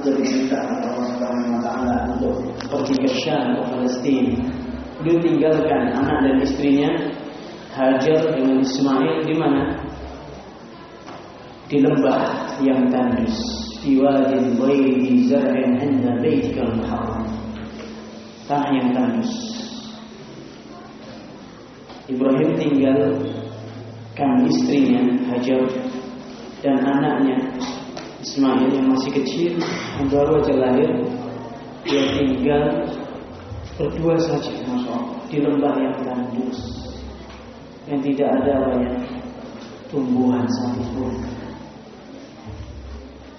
atau diminta oleh Allah Subhanahu wa taala untuk pergi ke Syam ke Palestina. Beliau tinggalkan anak dan istrinya Hajar dengan Ismail di mana? Di lembah yang tandus, di wadi ghairi zar'in 'inda baitikal muharram. Tanah yang tandus. Ibrahim tinggalkan istrinya Hajar dan anaknya Ismail yang masih kecil baru aja lahir dia tinggal berdua saja Masya di lembah yang tandus yang tidak ada banyak tumbuhan satupun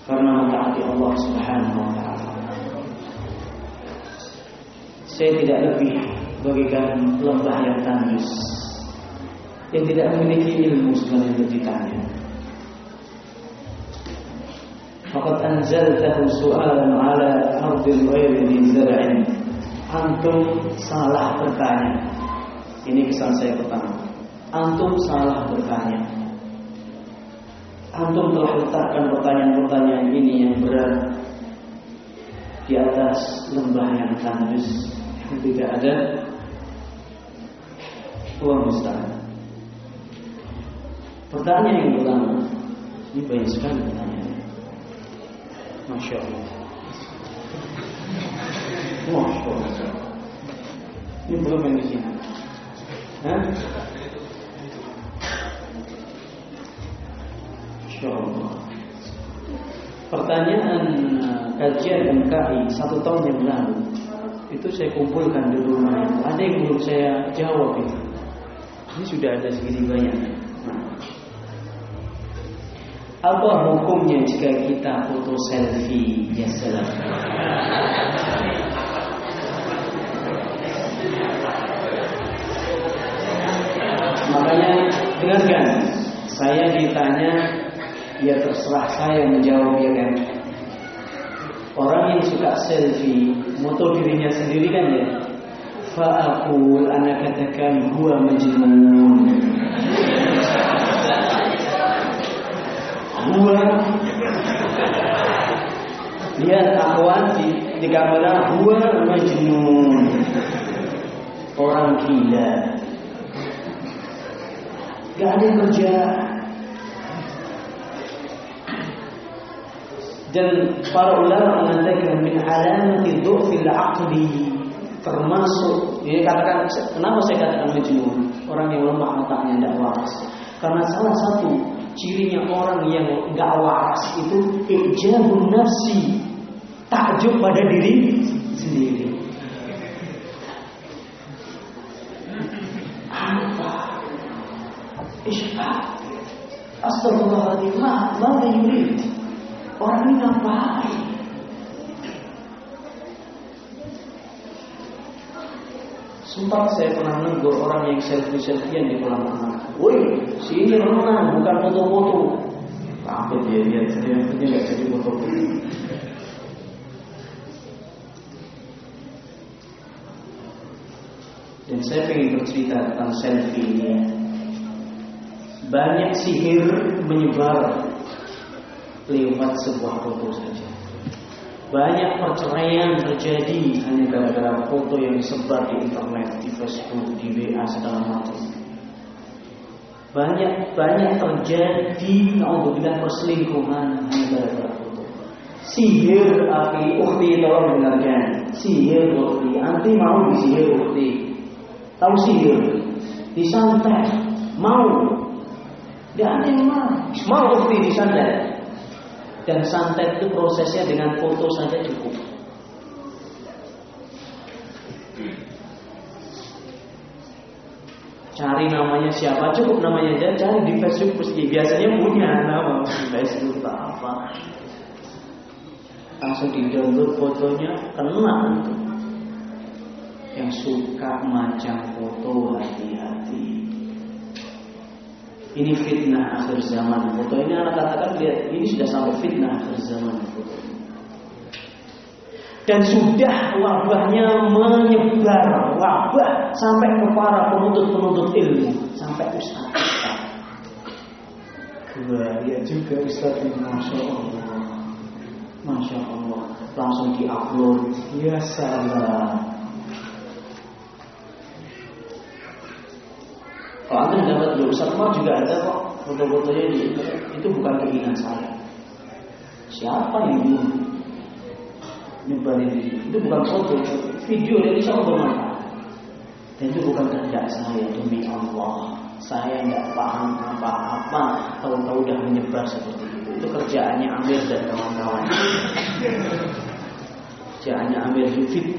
karena mentaati Allah Subhanahu wa taala. Saya tidak lebih bagikan lembah yang tandus yang tidak memiliki ilmu sebenarnya ditanya. Fakat anzaltahu su'alan ala ardil ghairi min zar'in. Antum salah bertanya. Ini kesan saya pertama. Antum salah bertanya. Antum telah letakkan pertanyaan-pertanyaan ini yang berat di atas lembah yang tandus yang tidak ada uang mustahil. Pertanyaan yang pertama, ini banyak sekali pertanyaan. Masya. Pertanyaan uh, kajian MKI satu tahun yang lalu itu saya kumpulkan di rumah. Ada yang belum saya jawab. Ini sudah ada segini banyak. Nah. Apa hukumnya jika kita foto selfie ya salam? Makanya dengarkan, saya ditanya ya terserah saya menjawab ya kan. Orang yang suka selfie, moto dirinya sendiri kan ya. Fa'akul anak katakan gua majnun. Gua lihat akhwan di, di kamera gua majnun. Orang gila. Gak ada kerja. Dan para ulama mengatakan min alamati dhu'fil aqli termasuk dia katakan kenapa saya katakan majnun orang yang lemah otaknya tidak waras karena salah satu cirinya orang yang nggak waras itu ijabun nafsi. Takjub pada diri sendiri. Apa? Ishaq Astagfirullahaladzim Ma, ma yurid. Orang ini ngapain Sumpah saya pernah negur orang yang selfie-selfiean di kolam renang. Woi, sini renang, bukan foto-foto. Takut dia lihat dia dia nggak jadi foto-foto. Dan saya ingin bercerita tentang selfie ini. Banyak sihir menyebar lewat sebuah foto saja. Banyak perceraian terjadi hanya gara-gara foto yang disebar di internet, di Facebook, di WA segala macam. Banyak banyak terjadi naudzubillah perselingkuhan hanya gara-gara foto. Sihir api ukti tolong dengarkan. Sihir ukti, anti mau disihir ukti. Tahu sihir? Disantet, mau. Gak ada yang mau. Mau ukti disantet dan santet itu prosesnya dengan foto saja cukup. Cari namanya siapa cukup namanya aja cari di Facebook meski biasanya punya nama Facebook apa. Langsung di download fotonya kena. Yang suka macam foto hati-hati. Ini fitnah akhir zaman. Foto ini anak katakan lihat ini sudah sampai fitnah akhir zaman. Foto. Dan sudah wabahnya menyebar wabah sampai ke para penuntut-penuntut ilmu sampai ustaz. Gua lihat juga ustaz masya Allah, masya Allah. langsung diupload. Ya salah. Kalau anda dapat di Ustaz juga ada kok foto-fotonya di itu bukan keinginan saya. Siapa yang nyebarin itu bukan foto, video dari sama bermanfaat. Dan itu bukan kehendak saya demi Allah. Saya nggak paham apa-apa, tahu-tahu udah menyebar seperti itu. Itu kerjaannya Amir dan kawan-kawan. Kerjaannya Amir Yufid.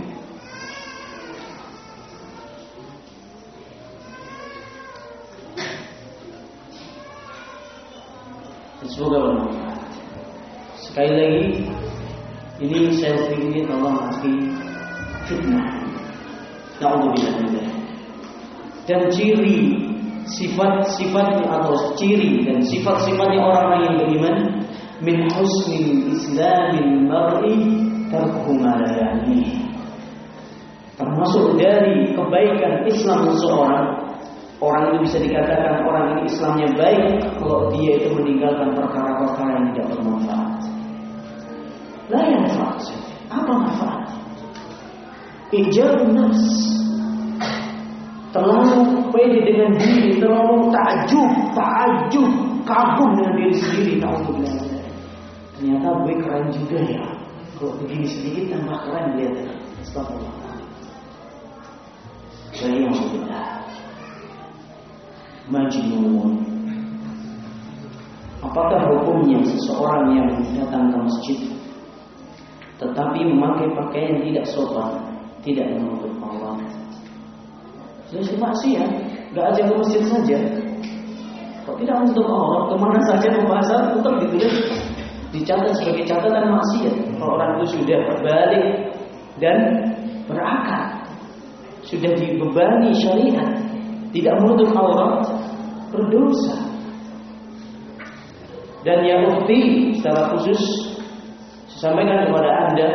Semoga bermanfaat. Sekali lagi, ini selfie ini tolong akhi fitnah. Nauzubillah Dan ciri sifat-sifatnya atau ciri dan sifat-sifatnya orang yang beriman min husnil islamil mar'i tarku Termasuk dari kebaikan Islam seseorang Orang itu bisa dikatakan orang ini Islamnya baik kalau dia itu meninggalkan perkara-perkara yang tidak bermanfaat. Lah yang Apa manfaat? Ijabun nafs terlalu pede dengan diri, terlalu takjub, takjub, kagum dengan diri sendiri. Nauzubillah. Ternyata gue keren juga ya. Kalau begini sedikit tambah keren dia. Astagfirullah. Waliyahulillah. Majnun. Apakah hukumnya seseorang yang datang ke masjid tetapi memakai pakaian tidak sopan, tidak menutup aurat? Jadi maksiat, nggak aja ke masjid saja. Kok tidak menutup Allah, ke mana saja pembahasan tetap ditulis dicatat sebagai catatan maksiat. Kalau orang itu sudah berbalik dan berakal, sudah dibebani syariat, tidak menutup aurat, berdosa. Dan yang ukti secara khusus sampaikan kepada anda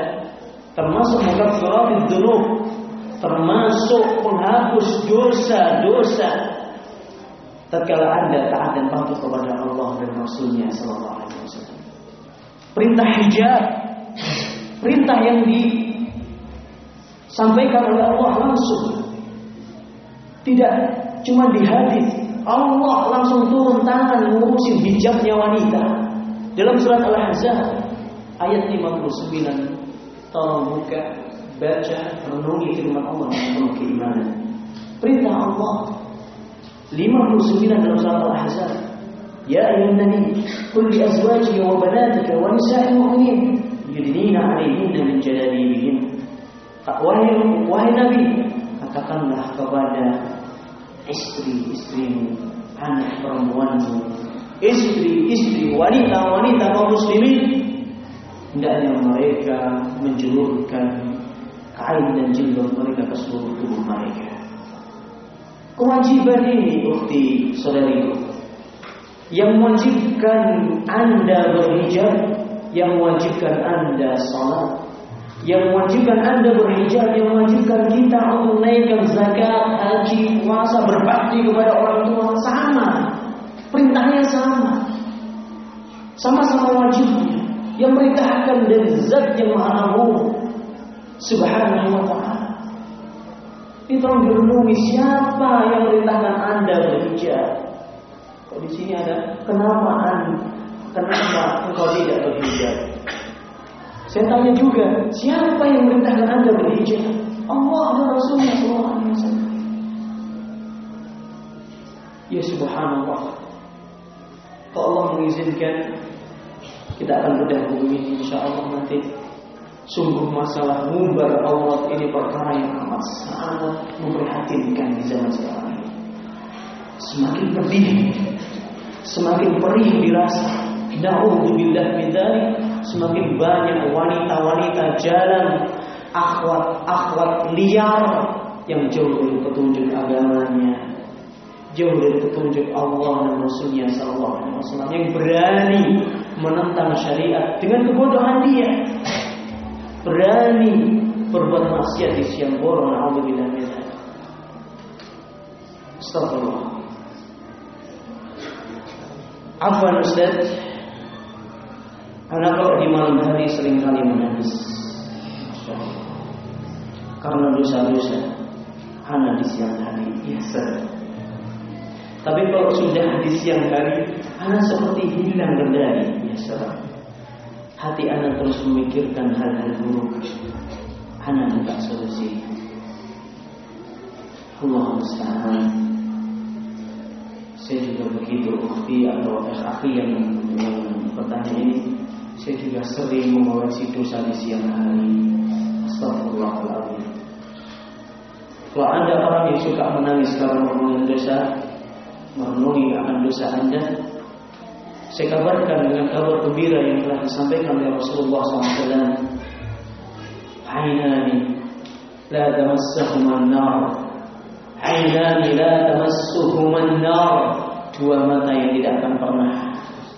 termasuk mukaffarat dzunub termasuk penghapus dosa-dosa tatkala Anda taat dan patuh kepada Allah dan Rasulnya sallallahu alaihi wasallam. Perintah hijab, perintah yang disampaikan oleh Allah langsung. Tidak cuma di hadis, Allah langsung turun tangan mengurusin hijabnya wanita. Dalam surat Al-Ahzab ayat 59 tolong buka baca, renungi firman Allah penuh keimanan. Perintah Allah 59 dalam surat Al-Ahzab. Ya ayuhan nabi, qul li azwajika wa banatika wa nisa'il mu'minin yudnina 'alayhinna min jalabibihin. Wahai wahai nabi, katakanlah kepada istri-istrimu, anak perempuanmu, istri-istri wanita-wanita kaum muslimin hendaknya mereka menjulurkan kain dan jilbab mereka ke seluruh tubuh mereka. Kewajiban ini, ukti saudariku, yang mewajibkan anda berhijab, yang mewajibkan anda salat, yang mewajibkan anda berhijab, yang mewajibkan kita untuk naikkan zakat, haji, puasa, berbakti kepada orang tua sama. Perintahnya sama. Sama-sama wajibnya. Yang merintahkan dari zat yang maha agung Subhanahu wa ta'ala. Ini tolong siapa yang merintahkan Anda berhijab. Kalau di sini ada kenapa Anda, kenapa engkau tidak berhijab? Saya tanya juga, siapa yang merintahkan Anda berhijab? Allah dan Rasulnya sallallahu. Ya subhanallah. Kalau Allah mengizinkan kita akan bedah ini insyaallah nanti Sungguh masalah mumbar Allah ini perkara yang amat sangat memprihatinkan di zaman sekarang. Semakin pedih, semakin perih dirasa. Na'udzubillah min semakin banyak wanita-wanita jalan akhwat-akhwat liar yang jauh dari petunjuk agamanya, jauh dari petunjuk Allah dan Rasulnya Sallallahu Alaihi Wasallam yang berani menentang syariat dengan kebodohan dia berani berbuat maksiat di siang bolong min Astagfirullah. Afwan Ustaz, anak kalau di malam hari sering kali menangis. karena dosa-dosa anak di siang hari biasa. Tapi kalau sudah di siang hari, anak seperti hilang kendali biasa. Hati anak terus memikirkan hal-hal buruk. Anak minta solusi. Allah musta'an. Saya juga begitu ukti atau akhi yang bertanya ini saya juga sering mengoreksi dosa di siang hari. Astagfirullahaladzim. Kalau anda orang yang suka menangis karena merenungi dosa, merenungi akan dosa anda, saya kabarkan dengan kabar gembira yang telah disampaikan oleh Rasulullah SAW. Ainani la tamassuhuma an-nar. Ainani la tamassuhuma an-nar. Dua mata yang tidak akan pernah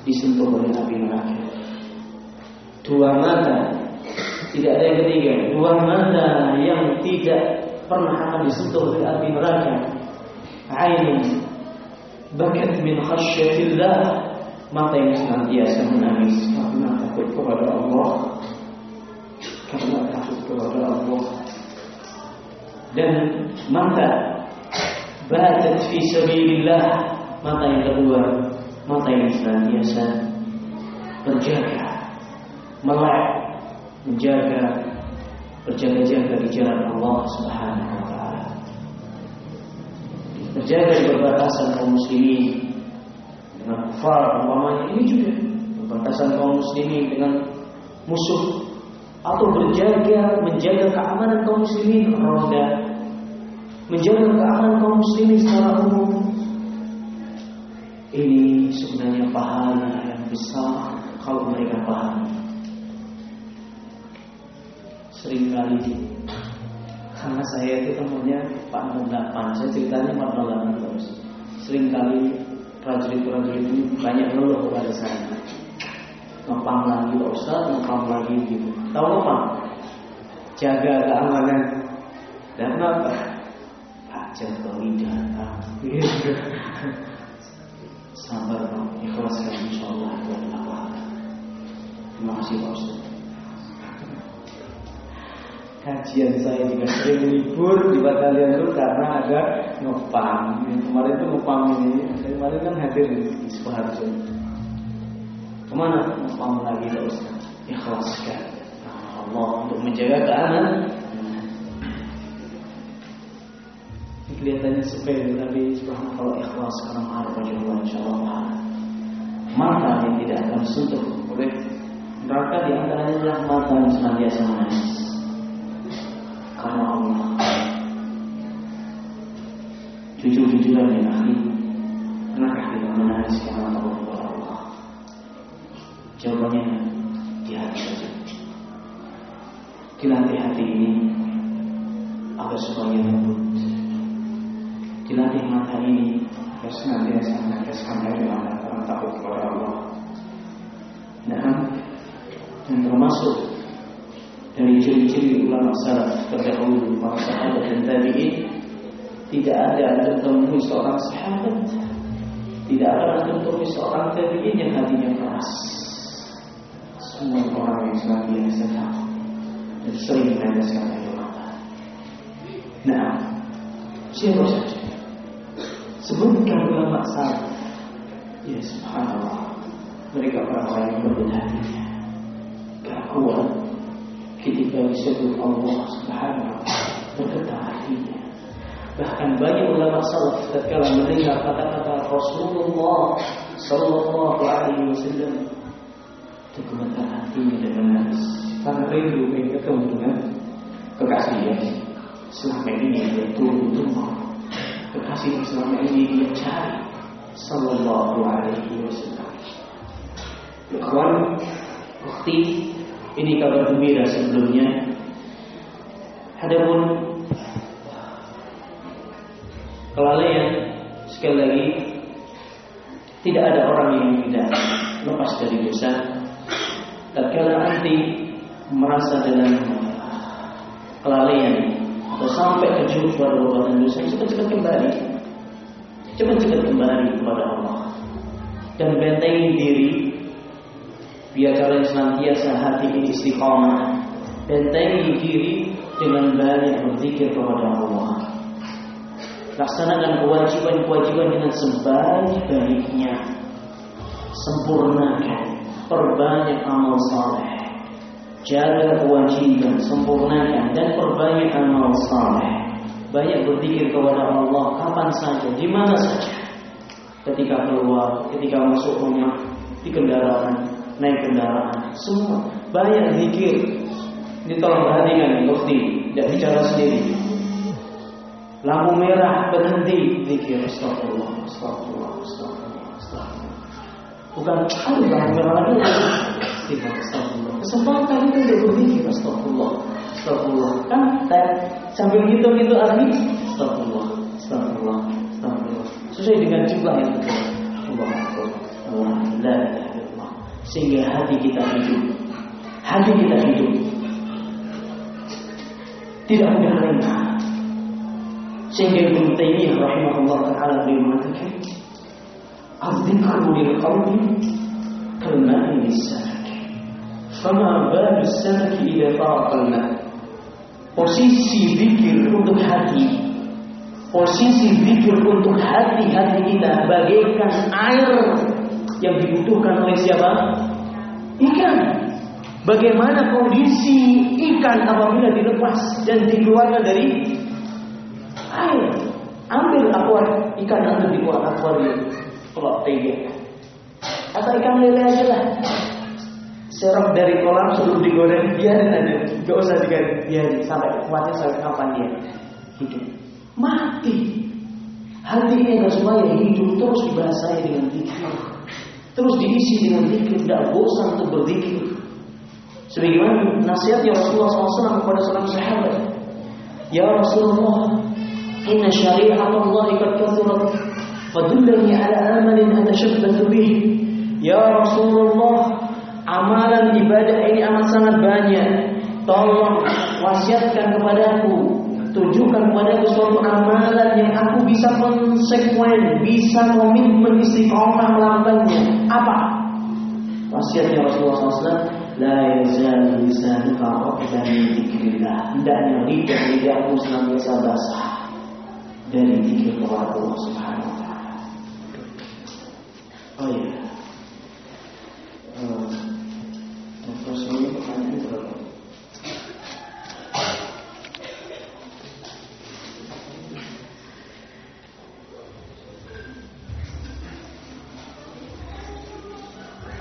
disentuh oleh api neraka. Dua mata. Tidak ada yang ketiga. Dua mata yang tidak pernah akan disentuh oleh api neraka. Ain bakat min khasyatillah. Mata yang senantiasa menangis. Karena takut kepada Allah. Karena takut kepada Allah. Dan mata. Batat fi sabilillah. Mata yang kedua. Mata yang senantiasa. Berjaga melek menjaga berjaga-jaga di jalan Allah Subhanahu wa taala. Berjaga di perbatasan kaum muslimin dengan kufar umpamanya ini juga. Perbatasan kaum muslimin dengan musuh atau berjaga menjaga keamanan kaum muslimin ronda. Menjaga keamanan kaum muslimin secara umum. Ini sebenarnya pahala yang besar kalau mereka paham sering kali karena saya itu temannya Pak 68 saya ceritanya Pak 68 terus sering kali prajurit-prajurit ini banyak ngeluh kepada saya. Ngepang lagi Pak Ustaz, ngepang lagi gitu. Tahu ngepang? Jaga keamanan. Dan kenapa? Pak Jokowi datang. Sabar Pak, ikhlaskan insya Allah pahala. Terima kasih Pak Ustaz. Kajian saya juga sering libur di batalion itu karena ada ngepang. Kemarin itu ngepang ini, saya kemarin kan hadir di Sukoharjo. Ke mana ngepang lagi Pak Ustaz? Ikhlaskan Allah untuk menjaga keamanan. Ini kelihatannya sepele tapi subhanallah kalau ikhlas karena maha wajah Allah insyaallah mata yang tidak akan sentuh oleh neraka di antaranya adalah mata yang senantiasa menangis karena Allah. Jujur-jujuran ya ahli, pernahkah kita menangis karena Allah Allah? Jawabannya di hati saja. Dilatih hati ini agar supaya lembut. Dilatih mata ini agar senantiasa meneteskan air mata karena takut kepada Allah. Nah, dan termasuk dari ciri-ciri ulama salaf terdahulu para sahabat dan tabi'in tidak ada antum temui seorang sahabat tidak ada antum temui seorang tabi'in yang hatinya keras. Semua orang yang senantiasa takut dan sering meneteskan air mata nah siapa saja? Sebutkan ulama salaf ya subhanallah mereka orang-orang yang berbeda hatinya. Kuat ketika disebut Allah Subhanahu bergetar hatinya. Bahkan banyak ulama salaf tatkala mendengar kata-kata Rasulullah Sallallahu Alaihi Wasallam itu hatinya dan menangis karena rindu ingin ketemu dengan kekasihnya. Selama ini dia tunggu-tunggu kekasih yang selama ini dia cari Sallallahu Alaihi Wasallam. Ikhwan, bukti ini kabar gembira sebelumnya. Adapun kelalaian sekali lagi tidak ada orang yang tidak lepas dari dosa. Tatkala nanti merasa dengan kelalaian atau sampai terjun pada perbuatan dosa, cepat-cepat kembali, cepat-cepat kembali kepada Allah dan bentengi diri biar kalian senantiasa hati ini istiqomah bentengi diri dengan banyak berzikir kepada Allah. Laksanakan kewajiban-kewajiban dengan sebaik-baiknya. Sempurnakan, perbanyak amal saleh. Jaga kewajiban, sempurnakan dan perbanyak amal saleh. Banyak berzikir kepada Allah kapan saja, di mana saja. Ketika keluar, ketika masuk rumah, di kendaraan, naik kendaraan, semua banyak zikir. Ini tolong perhatikan mufti, tidak bicara sendiri. Lampu merah berhenti, zikir astagfirullah, astagfirullah, astagfirullah, astagfirullah. Bukan, aduh lampu merah lagi. Tidak, astagfirullah. Kesempatan itu untuk berzikir, astagfirullah, astagfirullah. Kan, sambil gitu-gitu lagi, astagfirullah, astagfirullah, astagfirullah. Sesuai dengan jumlah yang. Allah, Allah, illallah. Sehingga hati kita hidup. Hati kita hidup. Tidak mudah lengah. Sehingga Ibn Taymiyah rahimahullah taala beliau mengatakan, "Adzikru lil qalbi kalma'i lisanak." Fama balu sanaki idza taqa Posisi zikir untuk hati Posisi zikir untuk hati-hati kita bagaikan air yang dibutuhkan oleh siapa? Ikan. Bagaimana kondisi ikan apabila dilepas dan dikeluarkan dari air? Ambil akuar ikan ambil di luar akuarium. Kalau tiga. Atau ikan lele aja lah. Serok dari kolam sebelum digoreng biarin aja. Gak usah diganti. Biarin sampai kuatnya sampai kapan dia hidup. Mati. Hati ini adalah supaya hidup terus dibahasai dengan zikir. Terus diisi dengan zikir, tidak bosan untuk berzikir. Sebagaimana nasihatnya Rasulullah SAW kepada seorang sahabat. Ya Rasulullah, inna syariat Allah qad kathurat fadullani ala amalin atashabbatu bih. Ya Rasulullah, amalan ibadah ini amat sangat banyak. Tolong wasiatkan kepadaku tunjukkan kepada suatu amalan yang aku bisa konsekuen, bisa komitmen istiqomah melakukannya. Apa? Wasiatnya Rasulullah SAW, La yazalu lisanuka raqban min dzikrillah. Hendaknya lidah lidahmu senantiasa basah dari zikir kepada Allah Subhanahu wa taala. Oh iya. Uh, terus ini pertanyaan berapa?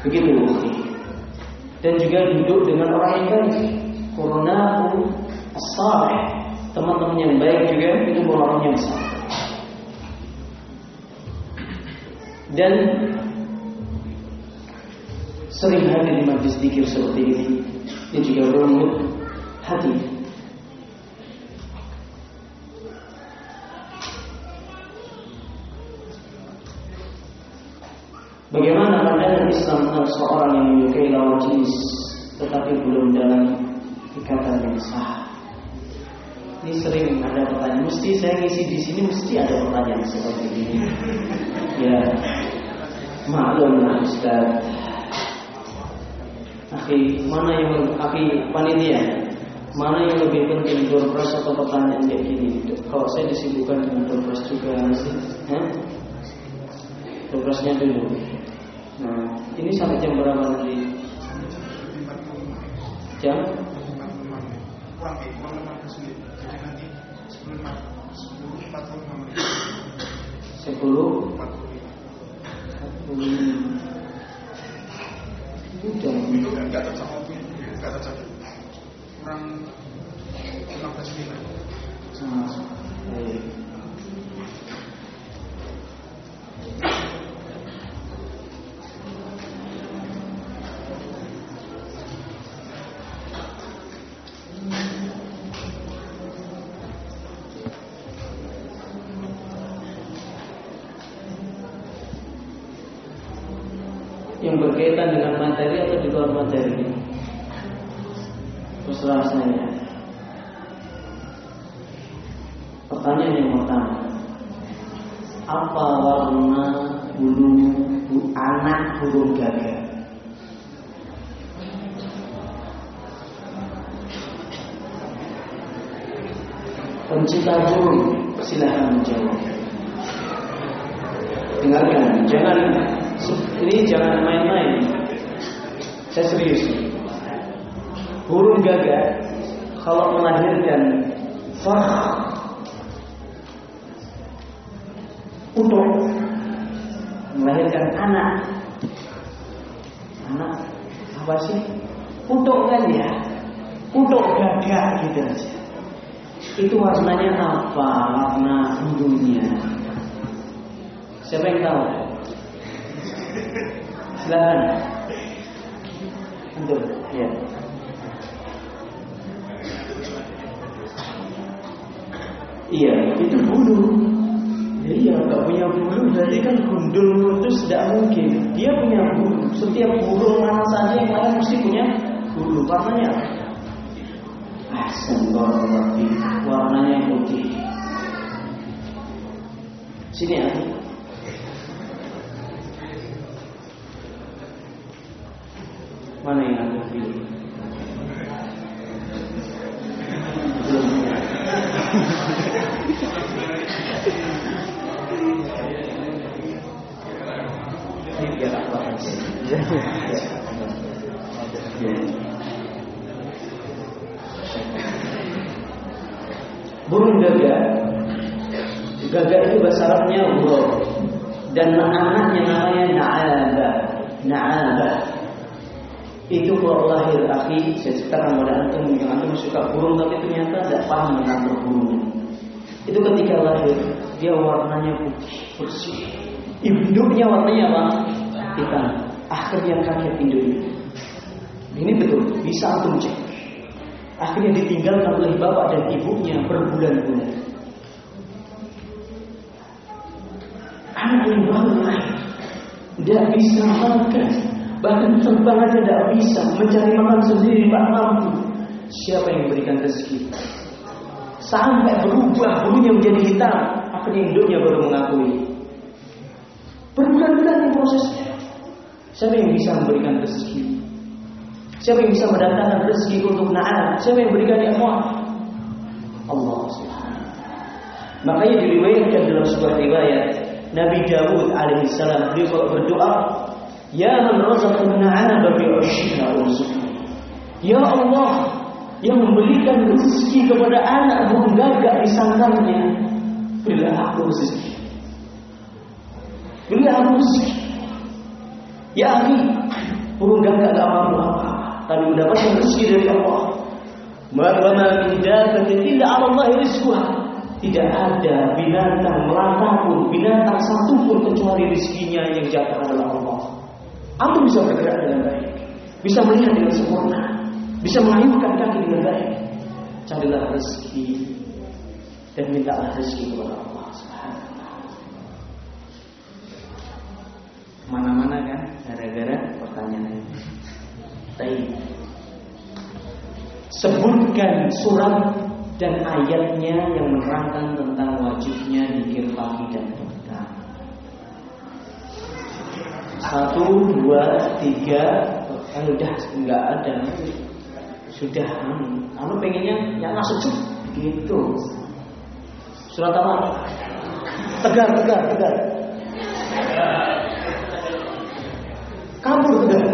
Begitu Dan juga duduk dengan orang yang baik. Corona as-salih. Teman-teman yang baik juga itu orang yang saleh. Dan sering hadir di majlis dikir seperti ini. Ini juga berumur hati. Islam tentang seorang yang menyukai lawan jenis tetapi belum dalam ikatan yang sah? Ini sering ada pertanyaan. Mesti saya ngisi di sini mesti ada pertanyaan seperti ini. Ya, maklum lah Ustaz. Akhi, mana yang akhi panitia? Mana yang lebih penting doorpress atau pertanyaan kayak gini? Kalau saya disibukkan dengan doorpress juga sih, eh? Doorpressnya dulu. Nah, ini sampai jam berapa nanti? Jam? Sepuluh. Udah. Itu enggak cocok enggak cocok. Kurang 15 menit. Nah, baik. Berkaitan dengan materi atau di luar materi? Terserah saya. Pertanyaan yang pertama, apa warna bulu anak burung gagak? Pencinta burung, silahkan menjawab. Dengarkan, jangan ini jangan main-main. Saya serius. Burung gagak kalau melahirkan farh untuk melahirkan anak. Anak apa sih? Untuk kan ya? Untuk gagak gitu aja. Itu warnanya apa? Warna bulunya siapa yang tahu silakan untuk ya iya itu bulu Iya, nggak punya bulu berarti kan gundul itu tidak mungkin. Dia punya bulu. Setiap burung mana saja yang lain mesti punya bulu. Warnanya Ahsan warna warnanya putih. Sini ya. Mana yang aku pilih? Burung gagak Gagak itu bahasa Arabnya burung Dan anaknya namanya Na'aba Na'aba Itu kalau lahir ceritakan pada antum Yang antum suka burung Tapi ternyata tidak paham tentang burungnya Itu ketika lahir Dia warnanya putih bersih. Induknya warnanya apa? Hitam. Akhirnya kaget induknya. Ini betul Bisa antum cek. Akhirnya ditinggalkan oleh bapak dan ibunya berbulan-bulan. Anak yang baru lahir tidak bisa makan, bahkan terbang aja tidak bisa, mencari makan sendiri tak mampu. Siapa yang memberikan rezeki? Sampai berubah bulunya menjadi hitam, akhirnya induknya baru mengakui. Berbulan-bulan prosesnya. Siapa yang bisa memberikan rezeki? Siapa yang bisa mendatangkan rezeki untuk Na'am? Siapa yang berikan Allah? Allah Subhanahu Makanya diriwayatkan dalam sebuah riwayat Nabi Dawud alaihissalam beliau berdoa, Ya man Ya Allah yang memberikan rezeki kepada anak burung gagak di sangkarnya, berilah aku rezeki. Berilah aku rezeki. Ya akhi, burung gagak gak mampu apa tapi mendapatkan rezeki dari Allah. Maka illa 'ala Allah rizquha. Tidak ada binatang melata pun, binatang satu pun kecuali rezekinya yang jatuh adalah Allah. Antum bisa bergerak dengan baik, bisa melihat dengan sempurna, bisa mengayunkan kaki dengan baik. Carilah rezeki dan mintalah rezeki kepada Allah Mana-mana kan gara-gara pertanyaan ini. Baik. Sebutkan surat dan ayatnya yang menerangkan tentang wajibnya dikir pagi dan Satu, dua, tiga. Kan udah nggak ada. Sudah Kamu pengennya yang langsung Gitu. Surat apa? Tegar, tegar, tegar. Kabur tegar.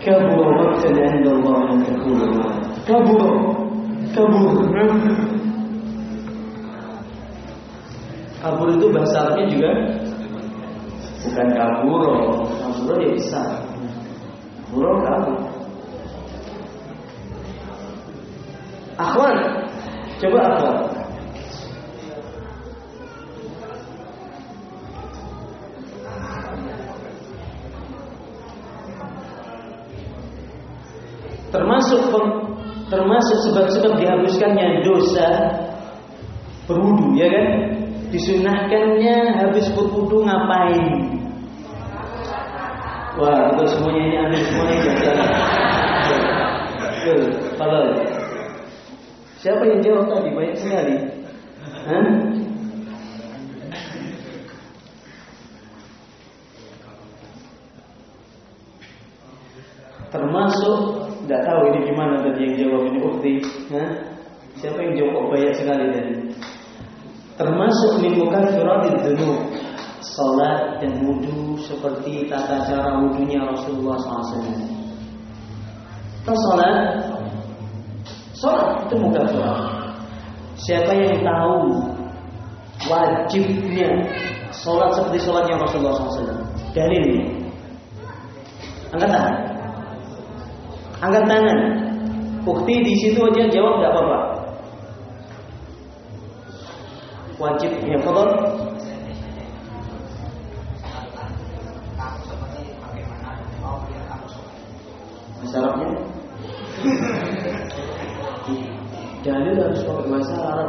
Kabur. Waktu yang Allah yang terkubur Kabur. Kabur. Kabur itu bahasa juga bukan kaburo kaburo ya bisa. Kaburo kabur akhwan. Coba akhwan. Termasuk termasuk sebab-sebab dihapuskannya dosa berwudu ya kan? Disunahkannya habis berwudu ngapain wah itu semuanya ini aneh semuanya jangan Tuh, kalau siapa yang jawab tadi banyak sekali Hah? termasuk tidak tahu ini gimana tadi yang jawab ini ukti. Hah? Siapa yang jongkok banyak sekali tadi? Termasuk min mukaffiratid dzunub. Salat dan wudhu seperti tata cara wudhunya Rasulullah SAW. Kita salat, salat itu mukaffirat. Siapa yang tahu wajibnya salat seperti salatnya Rasulullah SAW? Dalilnya. Angkat tangan. Angkat tangan. Bukti di situ aja jawab tidak apa-apa. Wajib ya fadal. Syaratnya Dalil harus pakai bahasa Arab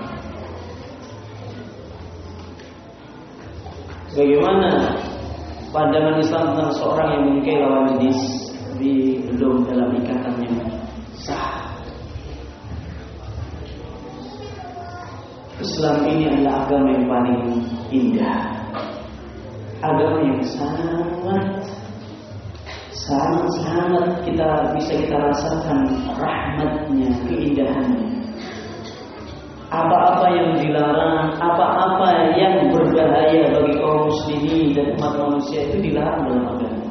Bagaimana pandangan Islam tentang seorang yang menikahi lawan jenis tapi belum dalam ikatan yang sah? Islam ini adalah agama yang paling indah, agama yang sangat sangat sangat kita bisa kita rasakan rahmatnya, keindahannya. Apa-apa yang dilarang, apa-apa yang berbahaya bagi kaum muslimin dan umat manusia itu dilarang dalam agama.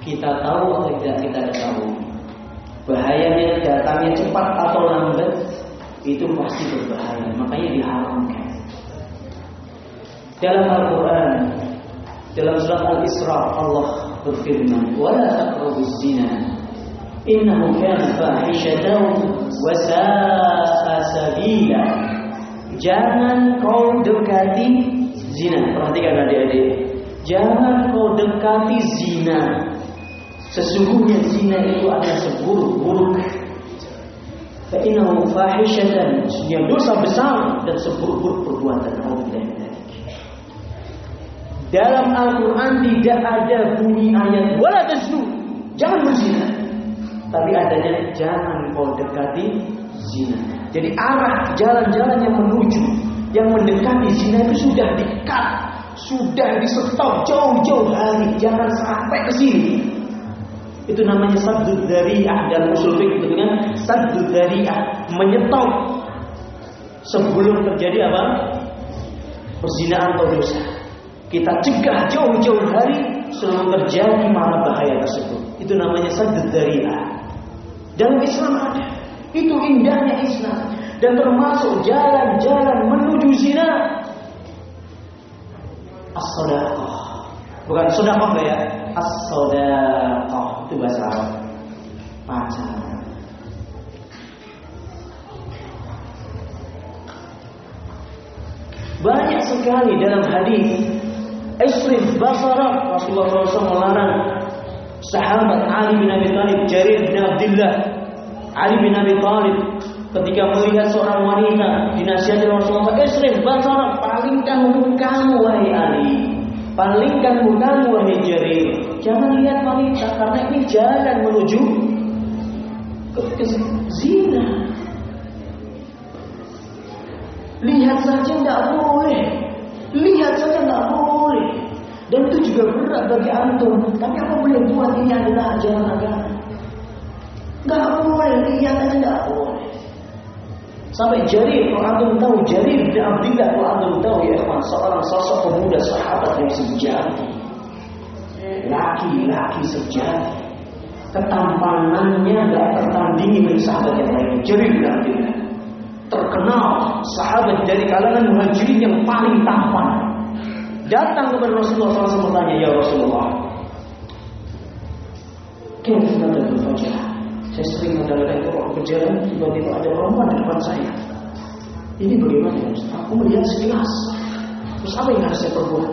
Kita tahu atau tidak kita tahu. Bahayanya datangnya cepat atau lambat itu pasti berbahaya, makanya diharamkan. Dalam Al-Quran, dalam surat Al-Isra Allah berfirman, "Wala taqrabuz zina, kana fahishatan wa sa'a sabila." Jangan kau dekati zina. Perhatikan adik-adik. Jangan kau dekati zina. Sesungguhnya zina itu adalah seburuk-buruk Fa'inahu fahishatan Yang dosa besar dan seburuk-buruk perbuatan Dalam Al-Quran tidak ada bunyi ayat Wala tasnu Jangan berzina Tapi adanya jangan kau dekati zina Jadi arah jalan-jalan yang menuju Yang mendekati zina itu sudah dekat Sudah di stop jauh-jauh hari Jangan sampai ke sini itu namanya saddu dzari'ah dalam usul fikih dengan saddu dzari'ah, menyetop sebelum terjadi apa? perzinaan atau dosa. Kita cegah jauh-jauh hari sebelum terjadi malah bahaya tersebut. Itu namanya saddu dzari'ah. Dalam Islam ada. Itu indahnya Islam dan termasuk jalan-jalan menuju zina. As-sadaqah. Bukan sedekah ya, as-sadaqah itu bahasa Arab. Pacaran. Banyak sekali dalam hadis Isrif basara Rasulullah SAW melarang sahabat Ali bin Abi Thalib Jarir bin Abdullah Ali bin Abi Thalib ketika melihat seorang wanita dinasihati Rasulullah Isrif basara palingkan kamu wahai Ali palingkan mukamu wahai Jarir Jangan lihat wanita karena ini jalan menuju ke, ke zina. Lihat saja tidak boleh. Lihat saja tidak boleh. Dan itu juga berat bagi antum. Tapi apa boleh buat ini adalah ajaran agama. Tidak boleh, lihat aja tidak boleh. Sampai Jarir, kalau antum tahu Jarir bin Abdillah, kalau antum tahu ya ikhwan, seorang sosok pemuda sahabat yang sejati laki-laki sejati. Ketampanannya gak tertandingi dari sahabat yang lain. Jadi berarti terkenal sahabat dari kalangan muhajirin yang paling tampan. Datang kepada Rasulullah SAW bertanya, Ya Rasulullah, kita berfajar. Saya sering mendapatkan waktu berjalan, tiba-tiba ada perempuan di depan saya. Ini bagaimana? Aku melihat sekilas. Terus apa yang harus saya perbuat?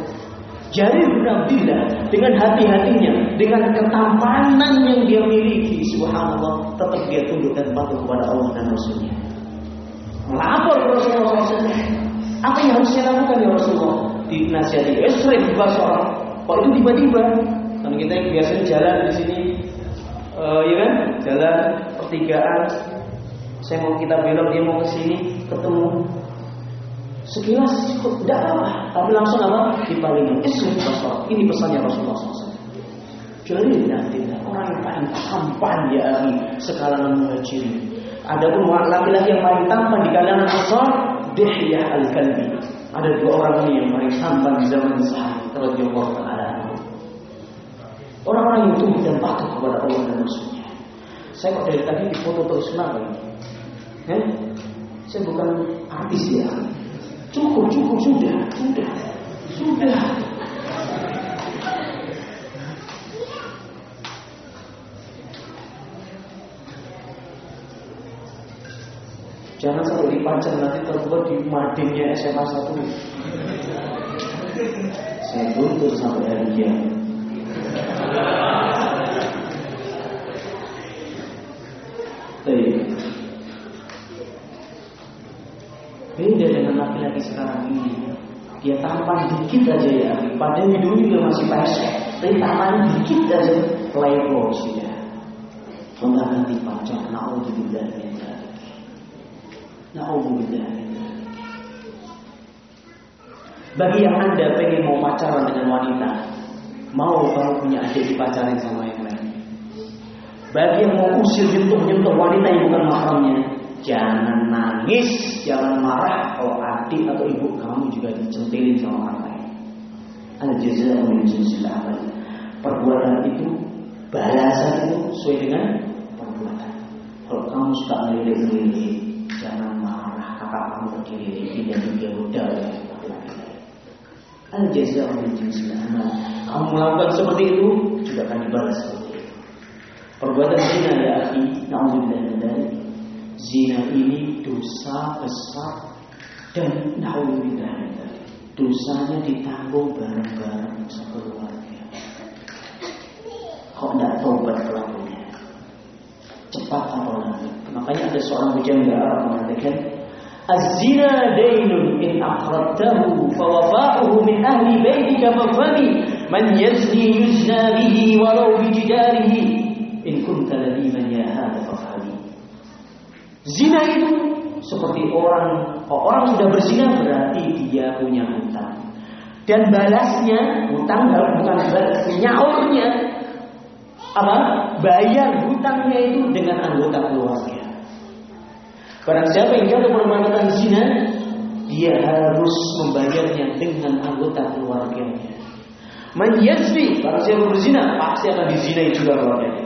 Jarir bin Abdillah dengan hati-hatinya, dengan ketampanan yang dia miliki, sebuah tetap dia tunduk dan patuh kepada Allah dan Rasulnya. Melapor Rasulullah SAW. Apa yang harus saya lakukan ya Rasulullah? Dinasihati, eh sering dibahas orang. Kalau itu tiba-tiba, kan kita biasanya jalan di sini, uh, ya kan, jalan pertigaan, saya mau kita belok dia mau ke sini ketemu. Sekilas tidak apa tapi langsung apa? Dipalingin islam basar ini pesannya Rasulullah SAW jadi nanti orang yang paling tampan ya akhi sekalangan muhajirin. Adapun laki-laki yang paling tampan di kalangan Ansar Dihyah al-Kalbi ada dua orang ini yang paling tampan di zaman sahabat radhiyallahu taala orang-orang tunduk dan patuh kepada Allah dan Rasulnya saya kok dari tadi di foto terus kenapa ini Eh? Saya bukan artis ya. Cukup, cukup, sudah, sudah, sudah. Jangan sampai dipajang nanti terbuat di madingnya SMA 1 Saya tuntut sampai hari kiamat. Beda dengan laki-laki sekarang ini. Dia tampan dikit aja ya. Padahal hidung juga masih pesek. Tapi tampan dikit aja. Playboy sudah. Enggak nanti pacar. Na'udzubillah dzalik. Na'udzubillah Bagi yang anda pengen mau pacaran dengan wanita, mau kamu punya adik dipacarin sama yang lain. Bagi yang mau usir nyentuh-nyentuh wanita yang bukan mahramnya, Jangan nangis, jangan marah kalau adik atau ibu kamu juga dicentilin sama orang lain. Al jazaa'u min jinsil. Perbuatan itu balasan itu sesuai dengan perbuatan. Kalau kamu suka ngelirik-ngelirik, jangan kamu berdiri dan juga ya. Al jazaa'u min jinsil amal. Kamu melakukan seperti itu juga akan dibalas seperti itu. Perbuatan zina ya akhi, na'udzubillah min dzalik Zina ini dosa besar dan naudzubillah Dosanya ditanggung bareng-bareng sekeluarga. Kok tidak tobat pelakunya? Cepat atau lambat. Makanya ada seorang bujangga Arab mengatakan, Az-zina dainun in aqradtahu fawafa'uhu min ahli baitika fafami man yazni yuzna bihi walau bijidarihi in kunta ladiman ya hadha fafami Zina itu seperti orang orang sudah berzina berarti dia punya hutang. Dan balasnya hutang bukan balas nyaurnya apa? Bayar hutangnya itu dengan anggota keluarga. Barang siapa yang jatuh perbuatan zina, dia harus membayarnya dengan anggota keluarganya. Menyazi, barang siapa berzina, pasti akan dizinai juga keluarganya.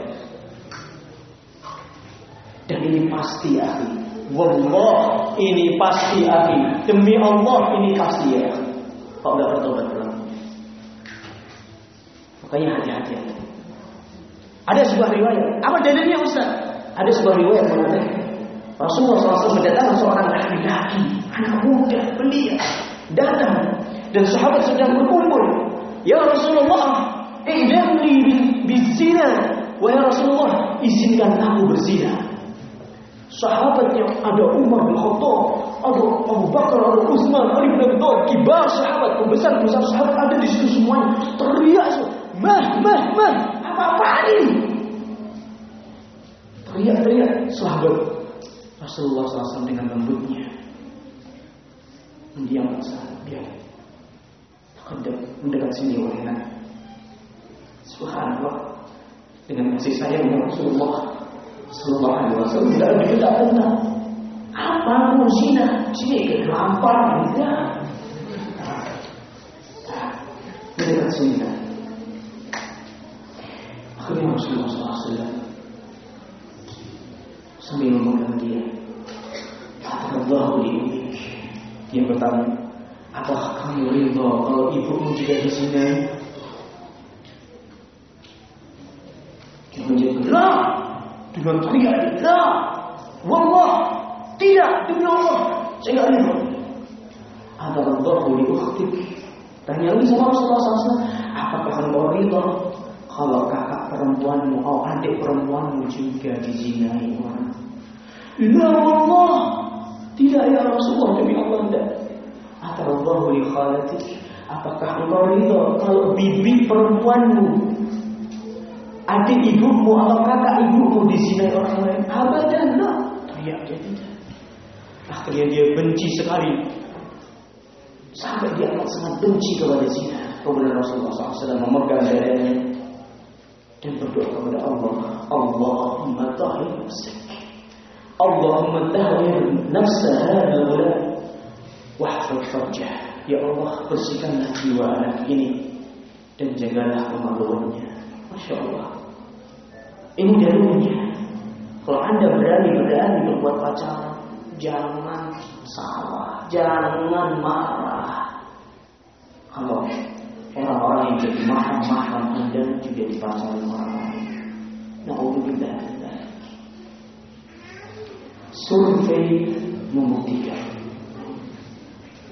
Dan ini pasti ahli. Wallah ini pasti ahli. Demi Allah ini pasti ya. Kau tidak bertobat belum? Makanya hati-hati. Ada sebuah riwayat. Apa dalilnya Ustaz? Ada sebuah riwayat mengatakan Rasulullah SAW mendatangkan seorang laki-laki, anak muda, belia, datang dan sahabat sedang berkumpul. Ya Rasulullah, idamni bizina. Wahai Rasulullah, izinkan aku berzina. Sahabatnya ada Umar bin Khattab, ada Abu Bakar, ada Utsman, Ali bin Abi kibar sahabat, pembesar besar sahabat ada di situ semuanya. Teriak, mah, mah, mah, apa apa ini? Teriak-teriak sahabat Rasulullah SAW dengan lembutnya mendiamkan sahabat dia mendekat sini wahai Nabi. Subhanallah dengan kasih sayang Rasulullah Sallallahu Alaihi Wasallam tidak tidak tentang apa pun zina, sini kegelapan tidak. Mendekat sini. Akhirnya Rasulullah SAW sambil memegang dia. Allah di Dia bertanya, apakah kamu rindu kalau ibumu juga dizinai? Dia menjawab, dengan teriak, la, wallah, tidak, demi Allah, saya nggak rindu. Ada Allah di ukhtik. Tanya lagi sama Rasulullah SAW, apakah engkau rindu kalau kakak perempuanmu, oh adik perempuanmu juga dizinai orang. Ya Allah, tidak ya Rasulullah demi Allah tidak. Allah li khalatik. Apakah engkau ridho kalau bibi perempuanmu adik ibumu atau kakak ibumu dizinai orang lain? Abadan lah. Teriak dia tidak. Akhirnya dia benci sekali. Sampai dia amat sangat benci kepada zina. Kemudian Rasulullah SAW memegang dadanya dan berdoa kepada Allah. Allahumma tahir. Allahumma tahir nafsa hadha ghulam. Wahfad farjah. Ya Allah, bersihkanlah jiwa anak ini dan jagalah kemaluannya. Masya Allah. Ini darunya. Kalau anda berani berani berbuat pacaran, jangan salah, jangan marah. Kalau orang-orang yang jadi mahram-mahram anda juga dipacari orang lain. Na'udzubillah. Survei membuktikan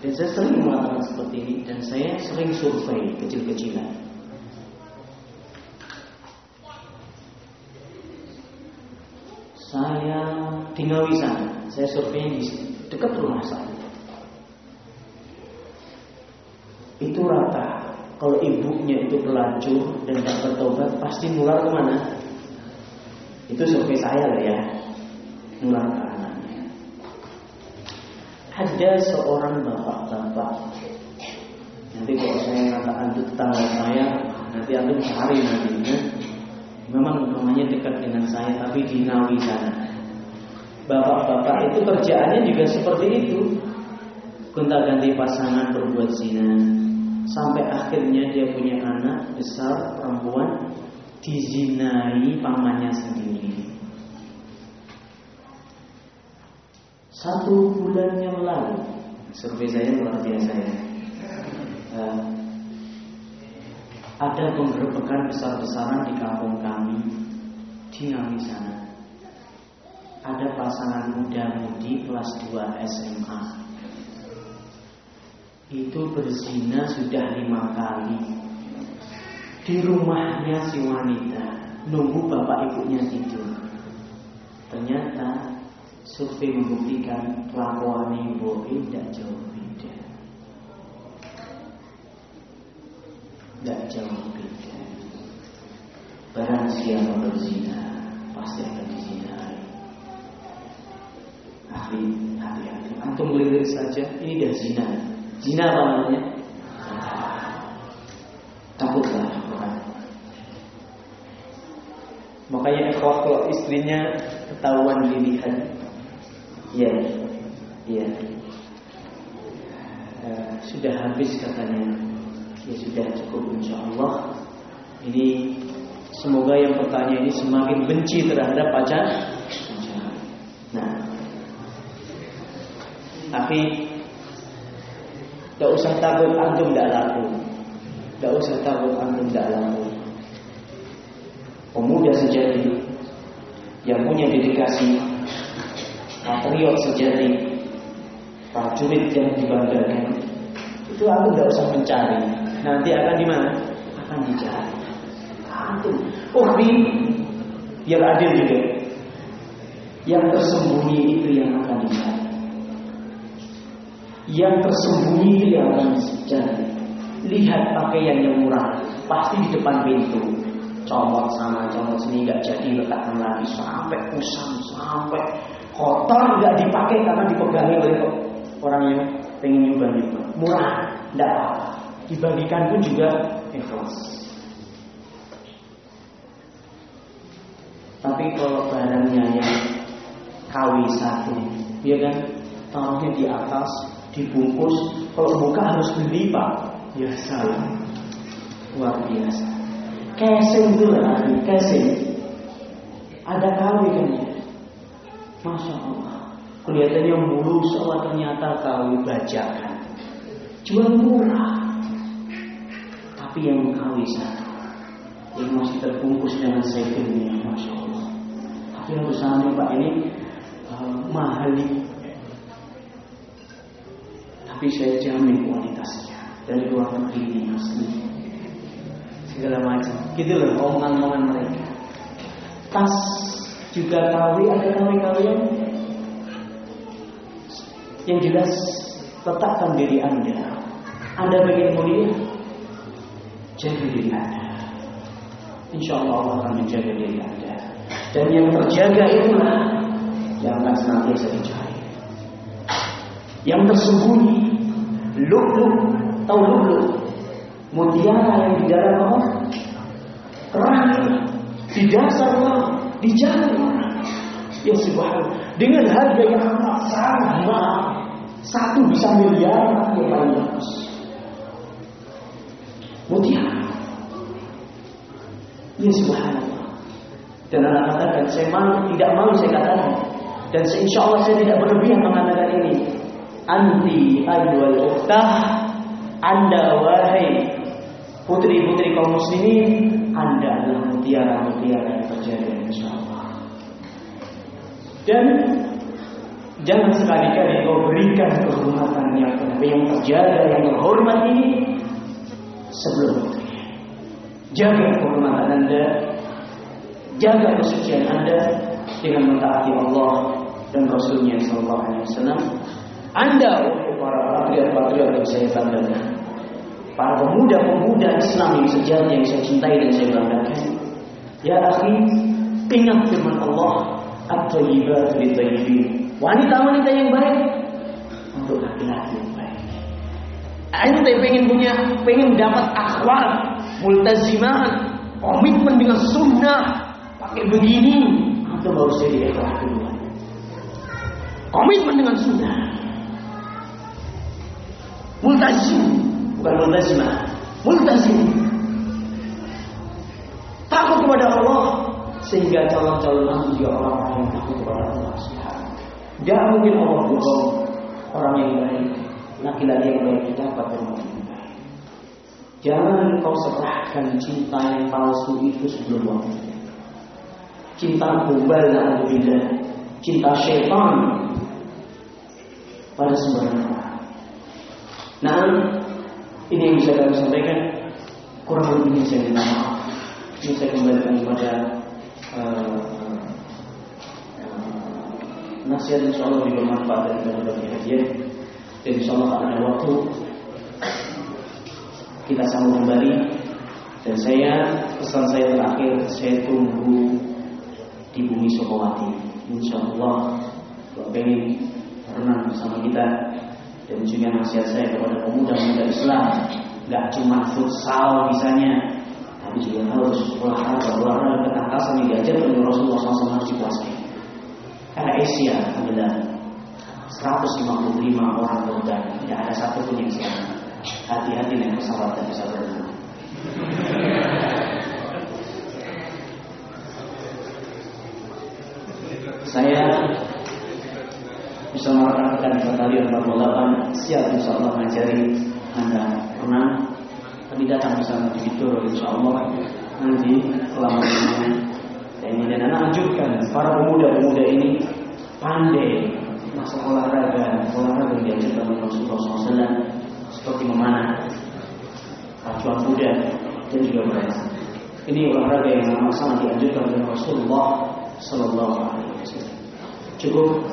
dan saya sering mengatakan seperti ini dan saya sering survei kecil-kecilan. Saya di sana. Saya survei di dekat rumah saya. Itu rata. Kalau ibunya itu pelacur dan tak bertobat, pasti nular ke mana? Itu survei saya lah ya. Nular. Ada seorang bapak-bapak. Nanti kalau saya katakan itu tetangga saya, nanti antum cari nantinya. Memang rumahnya dekat dengan saya, tapi di Nawi sana. Bapak-bapak itu kerjaannya juga seperti itu. Gonta ganti pasangan berbuat zina. Sampai akhirnya dia punya anak besar perempuan dizinai pamannya sendiri. Satu bulan yang lalu, survei saya luar biasa ya. Uh, ada penggerbekan besar-besaran di kampung kami di Ngawi sana. Ada pasangan muda-mudi kelas 2 SMA. Itu berzina sudah lima kali di rumahnya si wanita nunggu bapak ibunya tidur. Ternyata survei membuktikan kelakuan ibu tidak jauh beda. Tidak jauh beda. Barang siapa berzina pasti akan dizinai. Hati, hati-hati. Antum melirik saja, ini dah zina. Zina apa namanya? Takutlah. Makanya ikhwah kalau istrinya ketahuan dilihat Ya, ya. Uh, sudah habis katanya. Ya sudah cukup insya Allah. Ini semoga yang bertanya ini semakin benci terhadap pacar. Nah, tapi tidak usah takut antum tidak laku. Tidak usah takut antum tidak laku. Pemuda sejati yang punya dedikasi patriot sejati prajurit yang dibanggakan. Itu aku tidak usah mencari. Nanti akan di mana? Akan dicari. Antum ukti biar adil juga. Yang tersembunyi itu yang akan dicari. Yang tersembunyi itu yang akan dicari. Lihat pakaian yang murah. Pasti di depan pintu. Comot sana comot sini nggak jadi letakkan lagi. Sampai usang sampai kotor nggak dipakai karena dipegangi oleh orang yang pengen nyumbang itu. Murah tidak dibagikan pun juga ikhlas. Tapi kalau barangnya yang kawi satu ya kan? Taruhnya di atas dibungkus. Kalau buka harus beli pak. Ya salah. Luar biasa. Casing itu lah casing. Ada kawi kan ya Masya Allah Kelihatannya mulus Allah ternyata kawi bajakan Jual murah. Tapi yang kawi satu Yang masih terbungkus dengan segelnya Masya Allah Tapi harus sampai Pak ini uh, Mahali Tapi saya jamin kualitasnya Dari luar negeri ini segala macam. Gitu loh omongan-omongan mereka. Tas juga KW ada KW-KW yang yang jelas letakkan diri Anda. Anda ingin mulia, jaga diri Anda. Insya Allah Allah akan menjaga diri Anda. Dan yang terjaga itulah yang akan senantiasa dicari. Yang tersembunyi, luk-luk, tahu luk-luk, mutiara yang di dalam apa? Kerang di dasar laut, di jalan Ya subhanallah, dengan harga yang amat sangat mahal, satu bisa miliar yang paling bagus. Mutiara. Ya subhanallah. Dan anak katakan, saya malu, tidak malu saya katakan. Dan insya Allah saya tidak berlebihan mengatakan ini. Anti ayyuhal uktah, anda wahai putri-putri kaum muslimin, anda adalah mutiara-mutiara yang terjaga insya Allah. Dan jangan sekali-kali kau berikan kehormatan yang yang terjaga, yang terhormat ini sebelum. Jaga kehormatan Anda, jaga kesucian Anda dengan mentaati Allah dan Rasulnya Sallallahu Alaihi Wasallam. Anda, para patriot-patriot yang saya banggakan, para pemuda-pemuda Islam yang sejati yang saya cintai dan saya banggakan. Ya akhi, ingat firman Allah, at-thayyibat lit-tayyibin. Wanita-wanita yang baik untuk laki-laki yang baik. Anda pengen punya, pengen dapat akhwat, multazimat, komitmen dengan sunnah, pakai begini, itu baru jadi ikhlas. Komitmen dengan sunnah. Multazim, bukan multazimah, multazim. Takut kepada Allah sehingga calon-calon nanti juga orang yang takut kepada Allah. Tidak mungkin Allah bohong orang yang baik, laki-laki yang baik dapat baik. Jangan kau serahkan cinta yang palsu itu sebelum waktunya. Cinta kubal dan bila cinta syaitan pada sembarang. Nah, ini yang bisa kami sampaikan. Kurang lebihnya saya minta maaf. Ini saya kembalikan kepada uh, nasihat insya Allah lebih bermanfaat dari berbagai hadiah. Dan insya Allah akan ada waktu kita sambung kembali. Dan saya pesan saya terakhir saya tunggu di bumi Sokowati. Insya Allah pengen renang bersama kita dan juga nasihat saya kepada pemuda-pemuda Islam nggak cuma futsal misalnya tapi juga harus olahraga olahraga ketangkasan yang diajarkan oleh Rasulullah SAW harus dikuasai karena Asia adalah 155 orang korban tidak ada satu pun yang selamat. Hati-hati naik pesawat dan bisa berenang saya bisa mengatakan kalian 48 siap insya Allah mengajari anda. Renang tapi datang bersama di Bidoro insya Allah nanti selama ini dan anak anjurkan para pemuda-pemuda ini pandai masa olahraga olahraga yang diajarkan oleh Rasulullah SAW seperti memanah pacuan kuda dan juga berenang ini olahraga yang sangat dianjurkan oleh Rasulullah Sallallahu Alaihi Wasallam. Cukup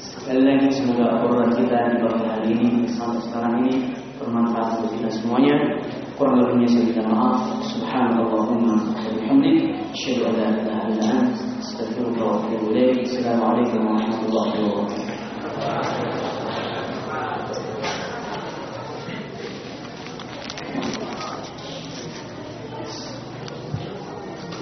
Sekali lagi semoga obrolan kita di pagi hari ini sampai sekarang ini bermanfaat untuk kita semuanya. Kurang lebihnya saya minta maaf. Subhanallahumma wa bihamdik, asyhadu an la ilaha illa. Assalamualaikum warahmatullahi wabarakatuh.